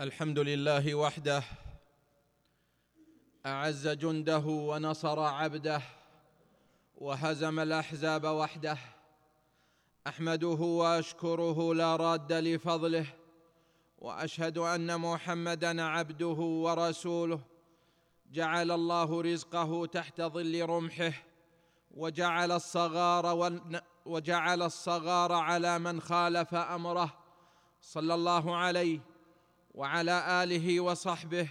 الحمد لله وحده أعز جنده ونصر عبده وهزم الأحزاب وحده أحمده وأشكره لا راد لفضله وأشهد أن محمدا عبده ورسوله. جعل الله رزقه تحت ظل رمحه وجعل الصغار وجعل الصغار على من خالف أمره. صلى الله عليه وعلى آله وصحبه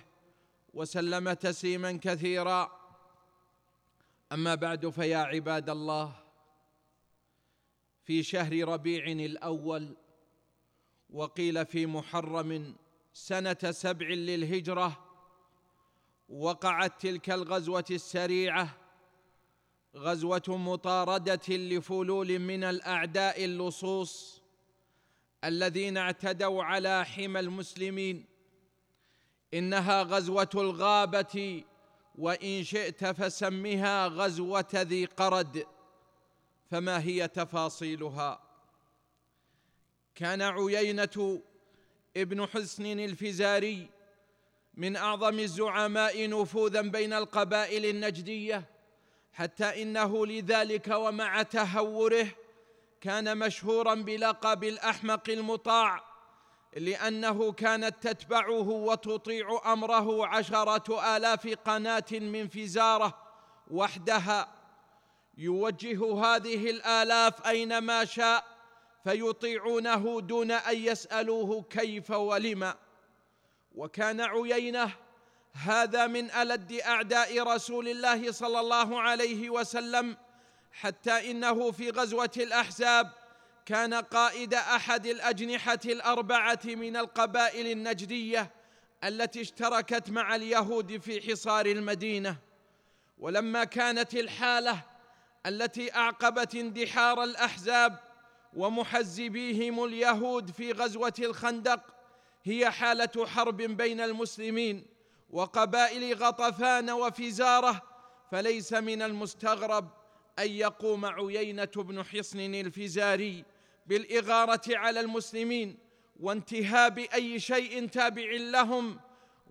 وسلم تسليما كثيرا. أما بعد فيا عباد الله في شهر ربيع الأول وقيل في محرم سنة سبع للهجرة وقعت تلك الغزوة السريعة غزوة مطاردة لفلول من الأعداء اللصوص الذين اعتدوا على حمى المسلمين. إنها غزوة الغابة وإن شئت فسمها غزوة ذي قرد. فما هي تفاصيلها؟ كان عيينة ابن حسن الفزاري من أعظم الزعماء نفوذا بين القبائل النجدية حتى إنه لذلك ومع تهوره كان مشهورا بلقب الأحمق المطاع لأنه كانت تتبعه وتطيع أمره عشرة آلاف قناة من فزارة وحدها. يوجه هذه الآلاف أينما شاء فيطيعونه دون أن يسألوه كيف ولم. وكان عيينه هذا من ألد أعداء رسول الله صلى الله عليه وسلم حتى إنه في غزوة الأحزاب كان قائد أحد الأجنحة الأربعة من القبائل النجدية التي اشتركت مع اليهود في حصار المدينة. ولما كانت الحالة التي أعقبت اندحار الأحزاب ومحزبيهم اليهود في غزوة الخندق هي حالة حرب بين المسلمين وقبائل غطفان وفزارة فليس من المستغرب أن يقوم عيينة بن حصن الفزاري بالإغارة على المسلمين وانتهاب أي شيء تابع لهم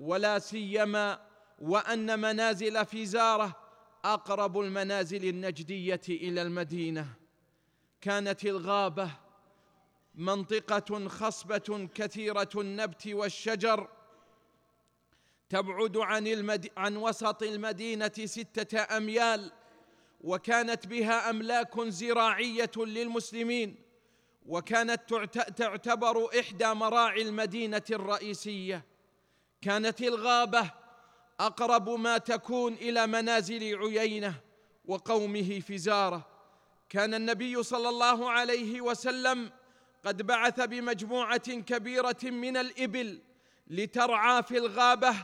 ولا سيما وأن منازل فزارة أقرب المنازل النجدية إلى المدينة. كانت الغابة منطقة خصبة كثيرة النبت والشجر تبعد عن, المد... عن وسط المدينة ستة أميال وكانت بها أملاك زراعية للمسلمين وكانت تعتبر إحدى مراعي المدينة الرئيسية. كانت الغابة أقرب ما تكون إلى منازل عيينة وقومه فزاره كان النبي صلى الله عليه وسلم قد بعث بمجموعة كبيرة من الإبل لترعى في الغابة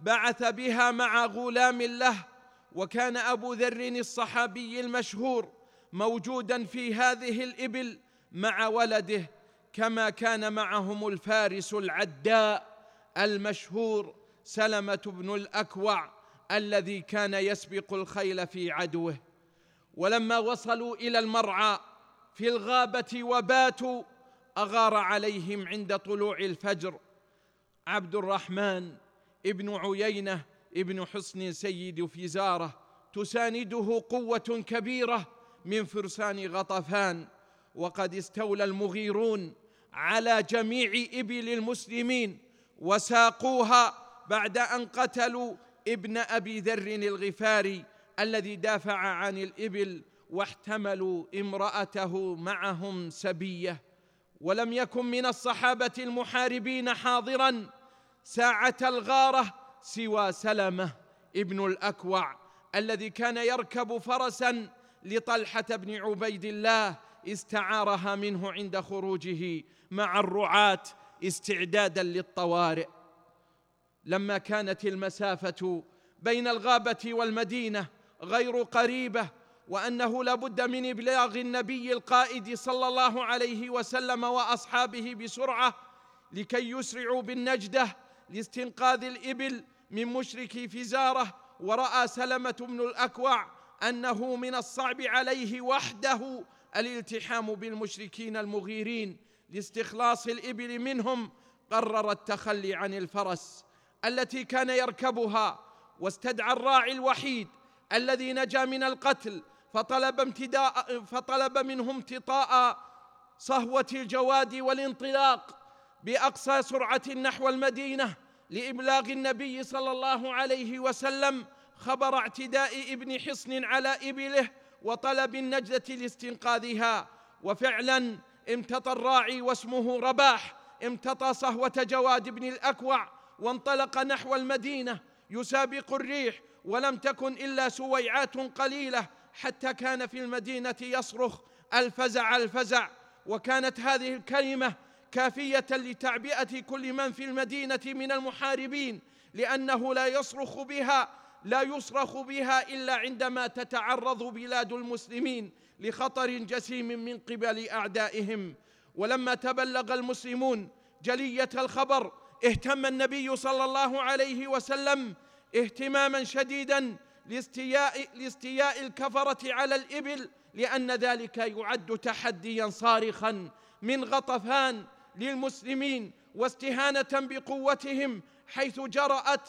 بعث بها مع غلام له وكان أبو ذر الصحابي المشهور موجودا في هذه الإبل مع ولده كما كان معهم الفارس العداء المشهور سلمة بن الأكوع الذي كان يسبق الخيل في عدوه. ولما وصلوا إلى المرعى في الغابة وباتوا أغار عليهم عند طلوع الفجر. عبد الرحمن ابن عيينة ابن حصن سيد فزاره تسانده قوة كبيرة من فرسان غطفان وقد استولى المغيرون على جميع إبل المسلمين وساقوها بعد أن قتلوا ابن أبي ذر الغفاري الذي دافع عن الإبل واحتملوا امرأته معهم سبية. ولم يكن من الصحابة المحاربين حاضرا ساعة الغارة سوى سلمة ابن الأكوع الذي كان يركب فرسا لطلحة بن عبيد الله استعارها منه عند خروجه مع الرعاة استعدادا للطوارئ. لما كانت المسافة بين الغابة والمدينة غير قريبة وأنه لابد من إبلاغ النبي القائد صلى الله عليه وسلم وأصحابه بسرعة لكي يسرعوا بالنجدة لاستنقاذ الإبل من مشركي فزاره ورأى سلمة بن الأكوع أنه من الصعب عليه وحده الالتحام بالمشركين المغيرين لاستخلاص الإبل منهم قرر التخلي عن الفرس التي كان يركبها واستدعى الراعي الوحيد الذي نجا من القتل فطلب امتداء فطلب منه امتطاء صهوة الجواد والانطلاق بأقصى سرعة نحو المدينة لإبلاغ النبي صلى الله عليه وسلم خبر اعتداء ابن حصن على إبله وطلب النجدة لاستنقاذها. وفعلا امتطى الراعي واسمه رباح امتطى صهوة جواد بن الأكوع وانطلق نحو المدينة يسابق الريح ولم تكن إلا سويعات قليلة حتى كان في المدينة يصرخ ألفزع ألفزع. وكانت هذه الكلمة كافية لتعبئة كل من في المدينة من المحاربين لأنه لا يصرخ بها لا يصرخ بها إلا عندما تتعرض بلاد المسلمين لخطر جسيم من قبل أعدائهم. ولما تبلغ المسلمون جلية الخبر اهتم النبي صلى الله عليه وسلم اهتماما شديدا لاستياء, لاستياء الكفرة على الإبل لأن ذلك يعد تحديا صارخا من غطفان للمسلمين واستهانة بقوتهم حيث جرأت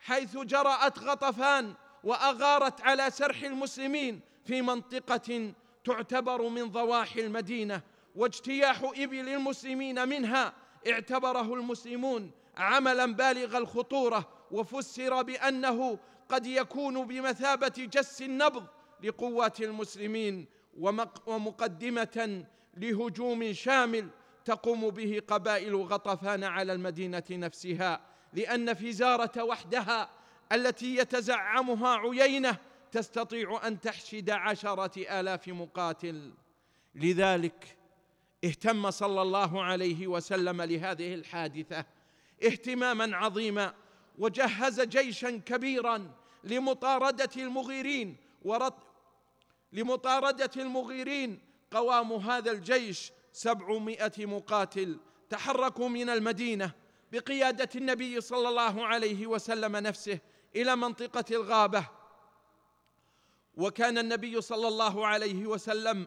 حيث جرأت غطفان وأغارت على سرح المسلمين في منطقة تعتبر من ضواحي المدينة واجتياح إبل المسلمين منها اعتبره المسلمون عملا بالغ الخطورة وفسر بأنه قد يكون بمثابة جس النبض لقوات المسلمين ومقدمة لهجوم شامل تقوم به قبائل غطفان على المدينة نفسها لأن فزارة وحدها التي يتزعمها عيينة تستطيع أن تحشد عشرة آلاف مقاتل. لذلك اهتم صلى الله عليه وسلم لهذه الحادثة اهتماما عظيما وجهز جيشا كبيرا لمطاردة المغيرين ورد لمطاردة المغيرين قوام هذا الجيش سبعمائة مقاتل تحركوا من المدينة بقيادة النبي صلى الله عليه وسلم نفسه إلى منطقة الغابة. وكان النبي صلى الله عليه وسلم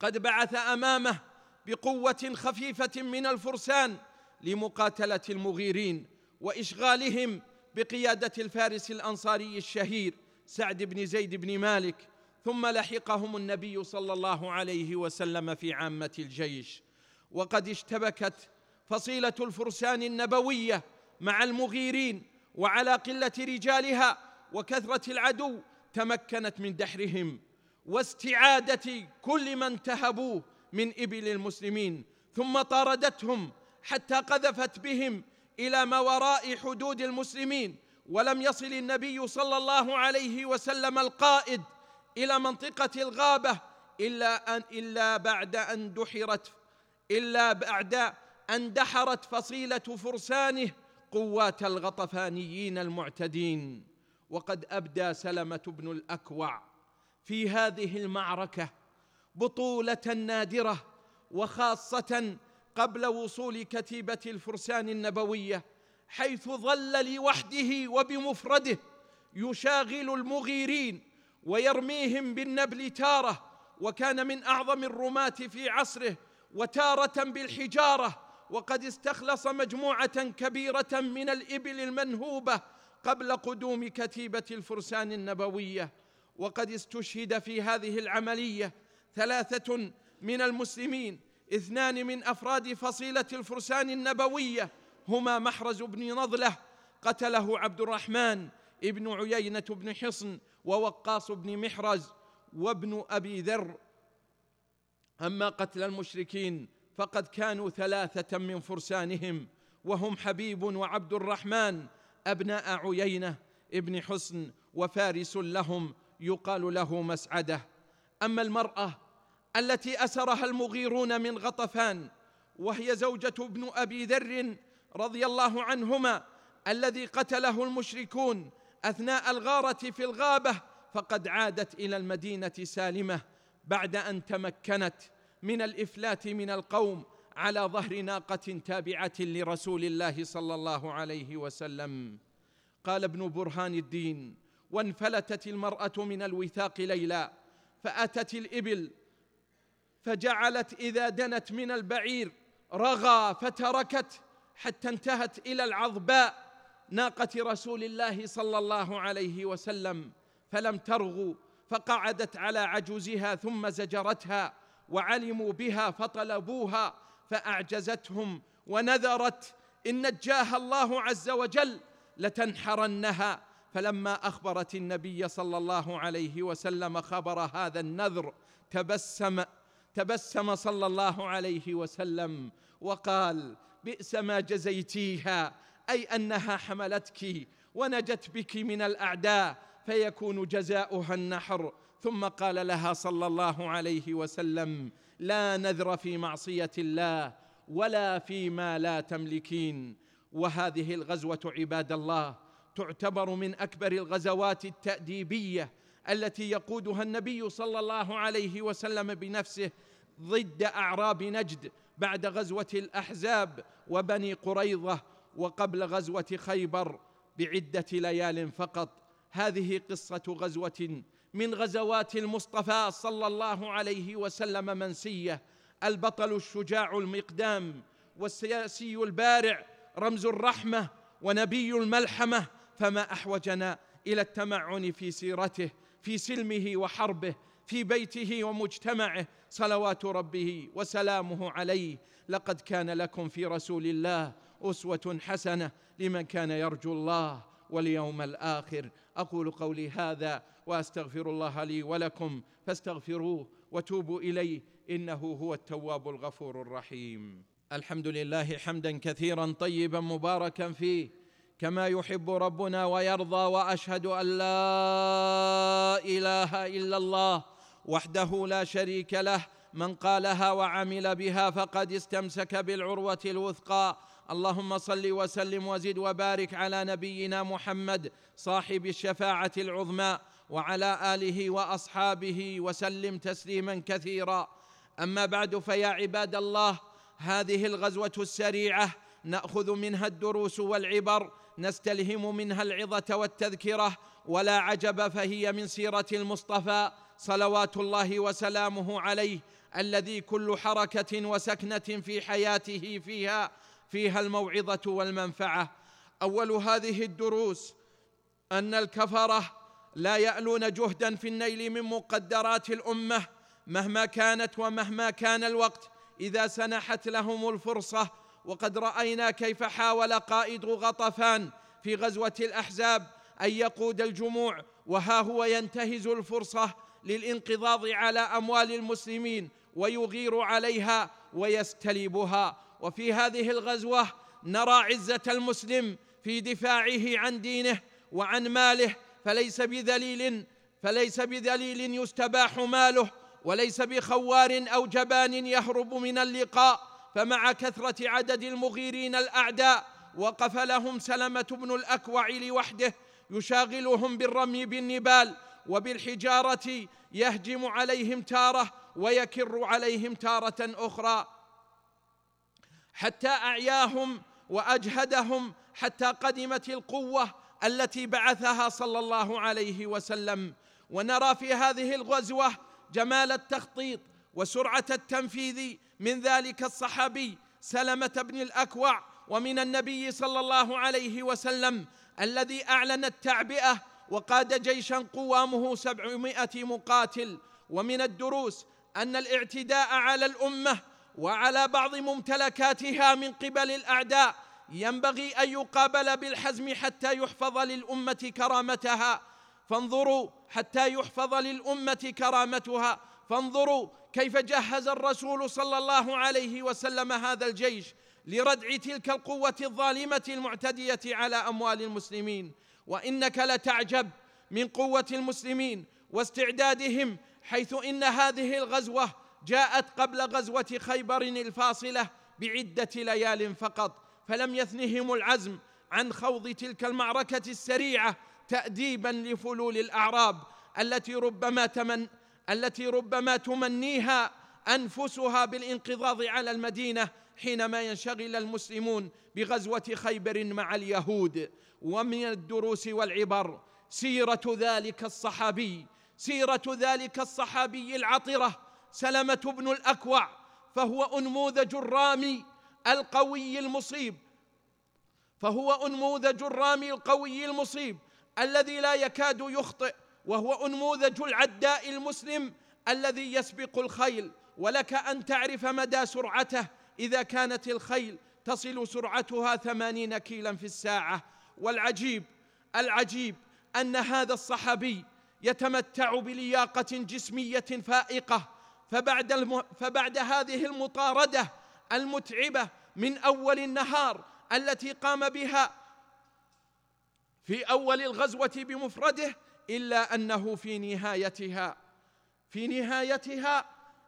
قد بعث أمامه بقوة خفيفة من الفرسان لمقاتلة المغيرين وإشغالهم بقيادة الفارس الأنصاري الشهير سعد بن زيد بن مالك ثم لحقهم النبي صلى الله عليه وسلم في عامة الجيش. وقد اشتبكت فصيلة الفرسان النبوية مع المغيرين وعلى قلة رجالها وكثرة العدو تمكنت من دحرهم. واستعادة كل من تهبوه من إبل المسلمين ثم طاردتهم حتى قذفت بهم إلى ما وراء حدود المسلمين. ولم يصل النبي صلى الله عليه وسلم القائد إلى منطقة الغابة إلا أن إلا بعد أن دحرت إلا بعد أن دحرت فصيلة فرسانه قوات الغطفانيين المعتدين. وقد أبدى سلمة بن الأكوع في هذه المعركة بطولة نادرة وخاصة قبل وصول كتيبة الفرسان النبوية حيث ظل لوحده وبمفرده يشاغل المغيرين ويرميهم بالنبل تارة وكان من أعظم الرماة في عصره وتارة بالحجارة وقد استخلص مجموعة كبيرة من الإبل المنهوبة قبل قدوم كتيبة الفرسان النبوية. وقد استشهد في هذه العملية ثلاثة من المسلمين اثنان من أفراد فصيلة الفرسان النبوية هما محرز بن نضلة قتله عبد الرحمن ابن عيينة بن حصن ووقاص بن محرز وابن أبي ذر. أما قتل المشركين فقد كانوا ثلاثة من فرسانهم وهم حبيب وعبد الرحمن أبناء عيينة ابن حصن وفارس لهم يقال له مسعدة. أما المرأة التي أسرها المغيرون من غطفان وهي زوجة ابن أبي ذر رضي الله عنهما الذي قتله المشركون أثناء الغارة في الغابة فقد عادت إلى المدينة سالمة بعد أن تمكنت من الإفلات من القوم على ظهر ناقة تابعة لرسول الله صلى الله عليه وسلم. قال ابن برهان الدين وانفلتت المرأة من الوثاق ليلا فأتت الإبل فجعلت إذا دنت من البعير رغى فتركت حتى انتهت إلى العظباء ناقة رسول الله صلى الله عليه وسلم فلم ترغو فقعدت على عجوزها ثم زجرتها وعلموا بها فطلبوها فأعجزتهم ونذرت إن نجاها الله عز وجل لتنحرنها. فلما أخبرت النبي صلى الله عليه وسلم خبر هذا النذر تبسم تبسم صلى الله عليه وسلم وقال بئس ما جزيتيها أي أنها حملتك ونجت بك من الأعداء فيكون جزاؤها النحر. ثم قال لها صلى الله عليه وسلم لا نذر في معصية الله ولا فيما لا تملكين. وهذه الغزوة عباد الله تعتبر من أكبر الغزوات التأديبية التي يقودها النبي صلى الله عليه وسلم بنفسه ضد أعراب نجد بعد غزوة الأحزاب وبني قريظة وقبل غزوة خيبر بعدة ليال فقط. هذه قصة غزوة من غزوات المصطفى صلى الله عليه وسلم منسية. البطل الشجاع المقدام والسياسي البارع رمز الرحمة ونبي الملحمة فما أحوجنا إلى التمعن في سيرته في سلمه وحربه في بيته ومجتمعه. صلوات ربه وسلامه عليه. لقد كان لكم في رسول الله أسوة حسنة لمن كان يرجو الله واليوم الآخر. أقول قولي هذا وأستغفر الله لي ولكم فاستغفروه وتوبوا إليه إنه هو التواب الغفور الرحيم. الحمد لله حمدا كثيرا طيبا مباركا فيه كما يحب ربنا ويرضى وأشهد أن لا إله إلا الله وحده لا شريك له. من قالها وعمل بها فقد استمسك بالعروة الوثقى. اللهم صل وسلم وزد وبارك على نبينا محمد صاحب الشفاعة العظمى وعلى آله وأصحابه وسلم تسليما كثيرا. أما بعد فيا عباد الله هذه الغزوة السريعة نأخذ منها الدروس والعبر نستلهم منها العظة والتذكرة ولا عجب فهي من سيرة المصطفى صلوات الله وسلامه عليه الذي كل حركة وسكنة في حياته فيها فيها الموعظة والمنفعة. أول هذه الدروس أن الكفرة لا يألون جهدا في النيل من مقدرات الأمة مهما كانت ومهما كان الوقت إذا سنحت لهم الفرصة. وقد رأينا كيف حاول قائد غطفان في غزوة الأحزاب أن يقود الجموع وها هو ينتهز الفرصة للانقضاض على أموال المسلمين ويغير عليها ويستلبها وفي هذه الغزوة نرى عزة المسلم في دفاعه عن دينه وعن ماله فليس بذليل فليس بذليل يستباح ماله وليس بخوار أو جبان يهرب من اللقاء فمع كثرة عدد المغيرين الأعداء وقف لهم سلمة بن الأكوع لوحده يشاغلهم بالرمي بالنبال وبالحجارة يهجم عليهم تارة ويكر عليهم تارة أخرى. حتى أعياهم وأجهدهم حتى قدمت القوة التي بعثها صلى الله عليه وسلم. ونرى في هذه الغزوة جمال التخطيط وسرعة التنفيذ من ذلك الصحابي سلمة بن الأكوع ومن النبي صلى الله عليه وسلم الذي أعلن التعبئة وقاد جيشا قوامه سبعمائة مقاتل. ومن الدروس أن الاعتداء على الأمة وعلى بعض ممتلكاتها من قبل الأعداء ينبغي أن يقابل بالحزم حتى يحفظ للأمة كرامتها. فانظروا حتى يحفظ للأمة كرامتها. فانظروا كيف جهز الرسول صلى الله عليه وسلم هذا الجيش لردع تلك القوة الظالمة المعتدية على أموال المسلمين. وإنك لتعجب من قوة المسلمين واستعدادهم حيث إن هذه الغزوة جاءت قبل غزوة خيبر الفاصلة بعدة ليال فقط فلم يثنهم العزم عن خوض تلك المعركة السريعة تاديبا لفلول الأعراب التي ربما تمن التي ربما تمنيها أنفسها بالانقضاض على المدينة حينما ينشغل المسلمون بغزوة خيبر مع اليهود. ومن الدروس والعبر سيرة ذلك الصحابي سيرة ذلك الصحابي العطرة سلمة بن الأكوع فهو انموذج الرامي القوي المصيب. فهو انموذج الرامي القوي المصيب الذي لا يكاد يخطئ وهو انموذج العداء المسلم الذي يسبق الخيل. ولك أن تعرف مدى سرعته إذا كانت الخيل تصل سرعتها ثمانين كيلا في الساعة. والعجيب العجيب أن هذا الصحابي يتمتع بلياقة جسمية فائقة فبعد, الم... فبعد هذه المطاردة المتعبة من أول النهار التي قام بها في أول الغزوة بمفرده إلا أنه في نهايتها في نهايتها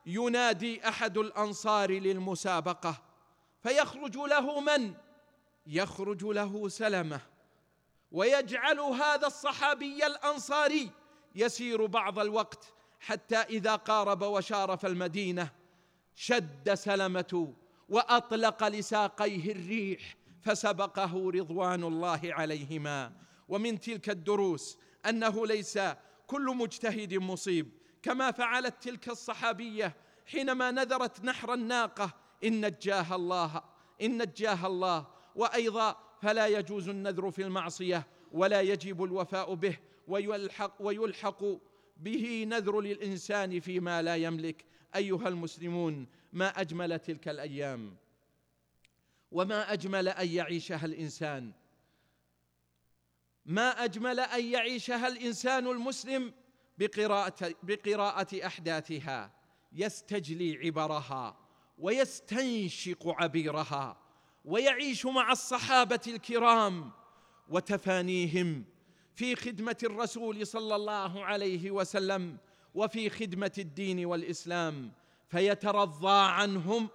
ينادي أحد الأنصار للمسابقة فيخرج له من؟ يخرج له سلمة ويجعل هذا الصحابي الأنصاري يسير بعض الوقت حتى إذا قارب وشارف المدينة شد سلمة وأطلق لساقيه الريح فسبقه رضوان الله عليهما. ومن تلك الدروس أنه ليس كل مجتهد مصيب كما فعلت تلك الصحابية حينما نذرت نحر الناقة إن نجاها الله إن نجاها الله. وأيضا فلا يجوز النذر في المعصية ولا يجب الوفاء به ويلحق ويلحق به نذر للإنسان فيما لا يملك. أيها المسلمون ما أجمل تلك الأيام؟ وما أجمل أن يعيشها الإنسان؟ ما أجمل أن يعيشها الإنسان المسلم؟ بقراءة بقراءة أحداثها. يستجلي عبرها ويستنشق عبيرها ويعيش مع الصحابة الكرام وتفانيهم في خدمة الرسول صلى الله عليه وسلم وفي خدمة الدين والإسلام فيترضى عنهم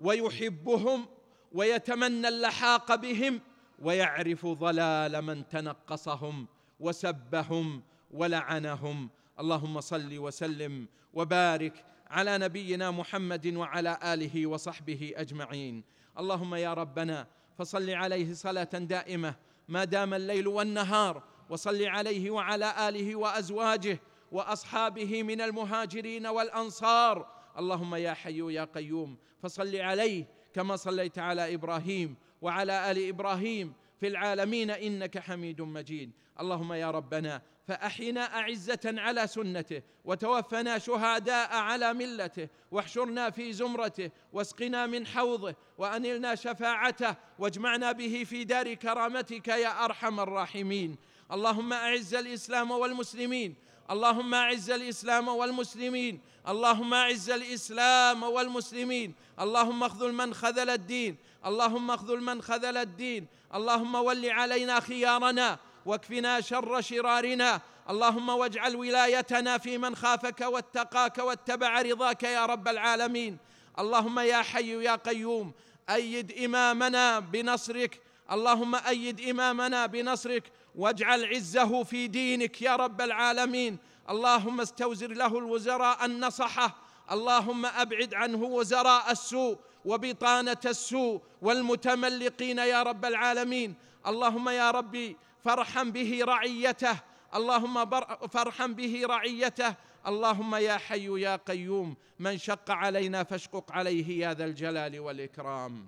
ويحبهم ويتمنى اللحاق بهم ويعرف ضلال من تنقصهم وسبهم ولعنهم. اللهم صل وسلم وبارك على نبينا محمد وعلى آله وصحبه أجمعين. اللهم يا ربنا فصل عليه صلاة دائمة ما دام الليل والنهار وصل عليه وعلى آله وأزواجه وأصحابه من المهاجرين والأنصار. اللهم يا حي يا قيوم فصل عليه كما صليت على إبراهيم وعلى آل إبراهيم في العالمين إنك حميد مجيد. اللهم يا ربنا فأحينا أعزة على سنته وتوفنا شهداء على ملته واحشرنا في زمرته واسقنا من حوضه وانلنا شفاعته واجمعنا به في دار كرامتك يا أرحم الراحمين. اللهم أعز الإسلام والمسلمين. اللهم أعز الإسلام والمسلمين. اللهم أعز الإسلام والمسلمين. اللهم اخذل من خذل الدين. اللهم اخذل من خذل الدين. اللهم ول علينا خيارنا. واكفنا شر شرارنا. اللهم واجعل ولايتنا في من خافك واتقاك واتبع رضاك يا رب العالمين. اللهم يا حي يا قيوم أيد إمامنا بنصرك. اللهم أيد إمامنا بنصرك. واجعل عزه في دينك يا رب العالمين. اللهم استوزر له الوزراء النصحة. اللهم أبعد عنه وزراء السوء وبطانة السوء والمتملقين يا رب العالمين. اللهم يا ربي فارحم به رعيته. اللهم فارحم به رعيته. اللهم يا حي يا قيوم من شق علينا فاشقق عليه يا ذا الجلال والإكرام.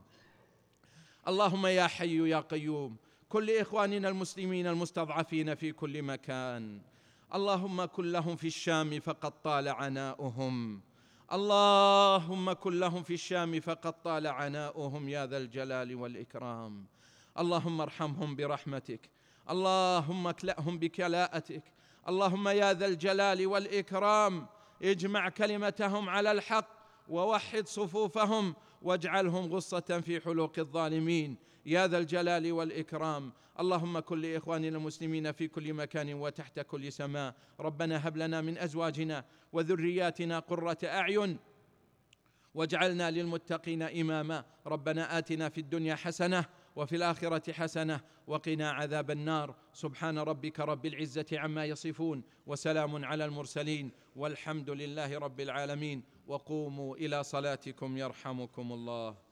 اللهم يا حي يا قيوم كل إخواننا المسلمين المستضعفين في كل مكان. اللهم كن لهم في الشام فقد طال عناؤهم. اللهم كن لهم في الشام فقد طال عناؤهم يا ذا الجلال والإكرام. اللهم ارحمهم برحمتك. اللهم اكلأهم بكلاءتك. اللهم يا ذا الجلال والإكرام اجمع كلمتهم على الحق ووحد صفوفهم واجعلهم غصة في حلوق الظالمين. يا ذا الجلال والإكرام. اللهم كن لإخواننا المسلمين في كل مكان وتحت كل سماء. ربنا هب لنا من أزواجنا وذرياتنا قرة أعين واجعلنا للمتقين إماما. ربنا آتنا في الدنيا حسنة وفي الآخرة حسنة وقنا عذاب النار. سبحان ربك رب العزة عما يصفون وسلام على المرسلين والحمد لله رب العالمين. وقوموا إلى صلاتكم يرحمكم الله.